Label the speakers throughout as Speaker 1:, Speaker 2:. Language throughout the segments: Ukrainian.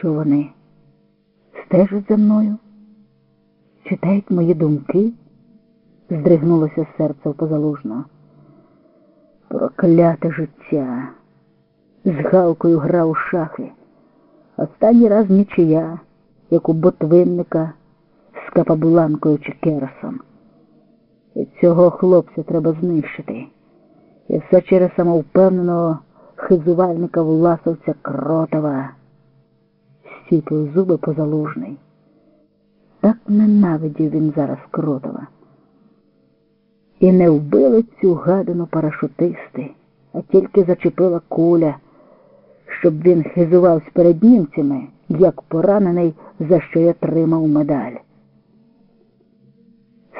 Speaker 1: що вони стежать за мною, читають мої думки, здригнулося серце в позалужного. Прокляте життя. З Галкою грав у шахи. Останній раз нічия, як у ботвинника з капабуланкою чи керасом. І цього хлопця треба знищити. І все через самовпевненого хизувальника власовця Кротова. Стіпив зуби позалужний. Так ненавидів він зараз Кротова. І не вбили цю гадину парашутисти, а тільки зачепила куля, щоб він хизувався перед німцями, як поранений, за що я тримав медаль.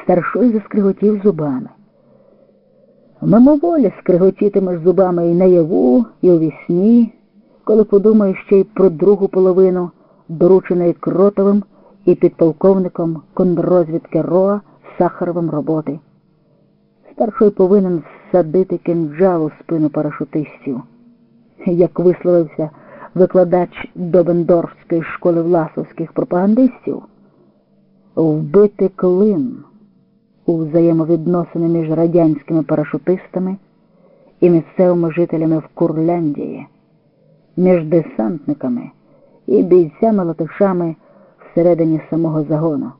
Speaker 1: Старшой заскриготів зубами. Мимоволі скриготітимеш зубами і наяву, і вісні, коли подумаєш ще й про другу половину, дорученої кротовим і підполковником контррозвідки РОА Сахаровим роботи. Старшой повинен всадити кинджал у спину парашутистів, як висловився викладач Добендорфської школи власовських пропагандистів, вбити клин у взаємовідносини між радянськими парашутистами і місцевими жителями в Курляндії, між десантниками і бійцями-латишами всередині самого загону.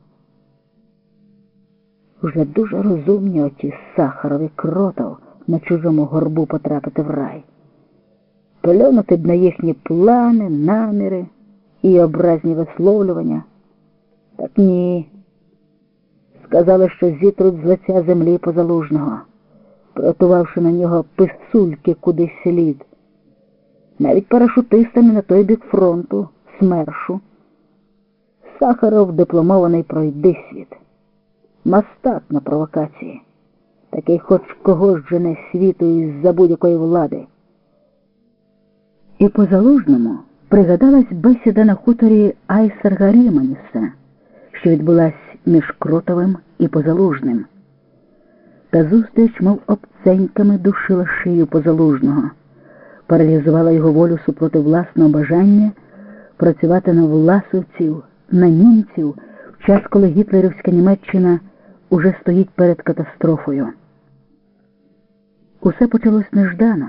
Speaker 1: Уже дуже розумні оті Сахарові кротов на чужому горбу потрапити в рай. Плюнути б на їхні плани, наміри і образні висловлювання. Так ні. Сказали, що зітруть з лиця землі позалужного, приготувавши на нього писульки кудись слід. Навіть парашутистами на той бік фронту, смершу. Сахаров дипломований пройдисвіт. Мастак на провокації. Такий хоч когось жене світу із-за будь-якої влади. І по залужному пригадалась бесіда на хуторі Айсарга Ріманіса, що відбулась між Кротовим і Позалужним. Та зустріч, мов обценьками, душила шию позалужного, паралізувала його волю супроти власного бажання працювати на власовців, на німців в час, коли гітлерівська Німеччина уже стоїть перед катастрофою. Усе почалось неждано,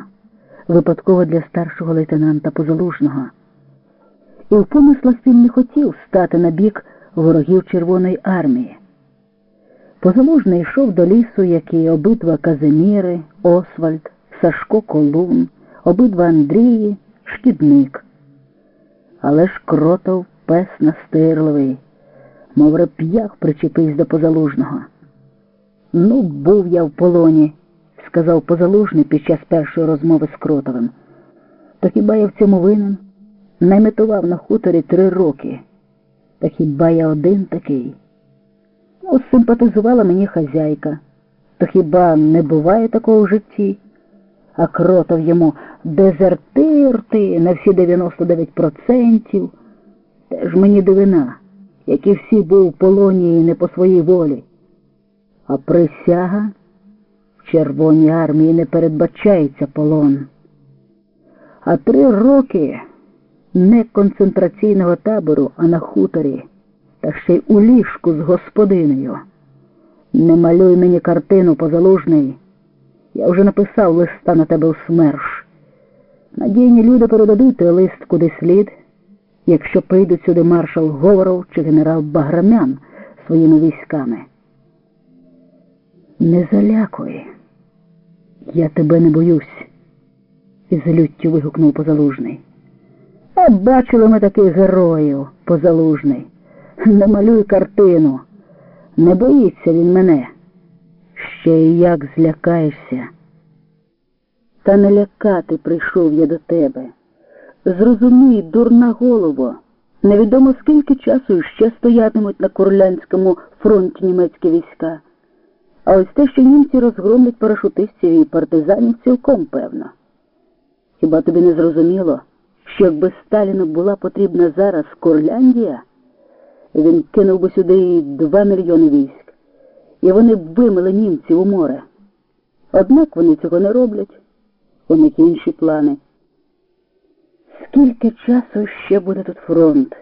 Speaker 1: випадково для старшого лейтенанта Позалужного. І в помислах він не хотів стати на бік ворогів Червоної армії. Позалужний йшов до лісу, як і обидва Казиміри, Освальд, Сашко Колун, обидва Андрії, шкідник. Але ж кротов пес настирливий, мов реп'ях причепився до позалужного. Ну, був я в полоні, сказав позалужний під час першої розмови з Кротовим. То хіба я в цьому винен? Найметував на хуторі три роки. Та хіба я один такий? Ну, симпатизувала мені хазяйка. То хіба не буває такого в житті? А кротов йому дезертир ти на всі 99%. Теж мені дивина, які всі був в полоні не по своїй волі. А присяга в Червоній армії не передбачається полон. А три роки не концентраційного табору, а на хуторі, та ще й у ліжку з господинею. Не малюй мені картину позалужний. Я вже написав листа на тебе у СМЕРШ. Надійні люди передадуть той лист куди слід, якщо прийдуть сюди маршал Говоров чи генерал Баграмян своїми військами. Не залякуй, я тебе не боюсь, із люттю вигукнув позалужний. А бачили ми таких героїв, позалужний. Не малюй картину. Не боїться він мене. Ще як злякаєшся. Та не лякати прийшов я до тебе. Зрозумій, дурна голова, невідомо скільки часу ще стоятимуть на Курлянському фронті німецькі війська. А ось те, що німці розгромлять парашутистів і партизанів, цілком певно. Хіба тобі не зрозуміло, що якби Сталіну була потрібна зараз Курляндія, він кинув би сюди два мільйони військ, і вони б вимили німців у море. Однак вони цього не роблять, у них інші плани. Скільки часу ще буде тут фронт?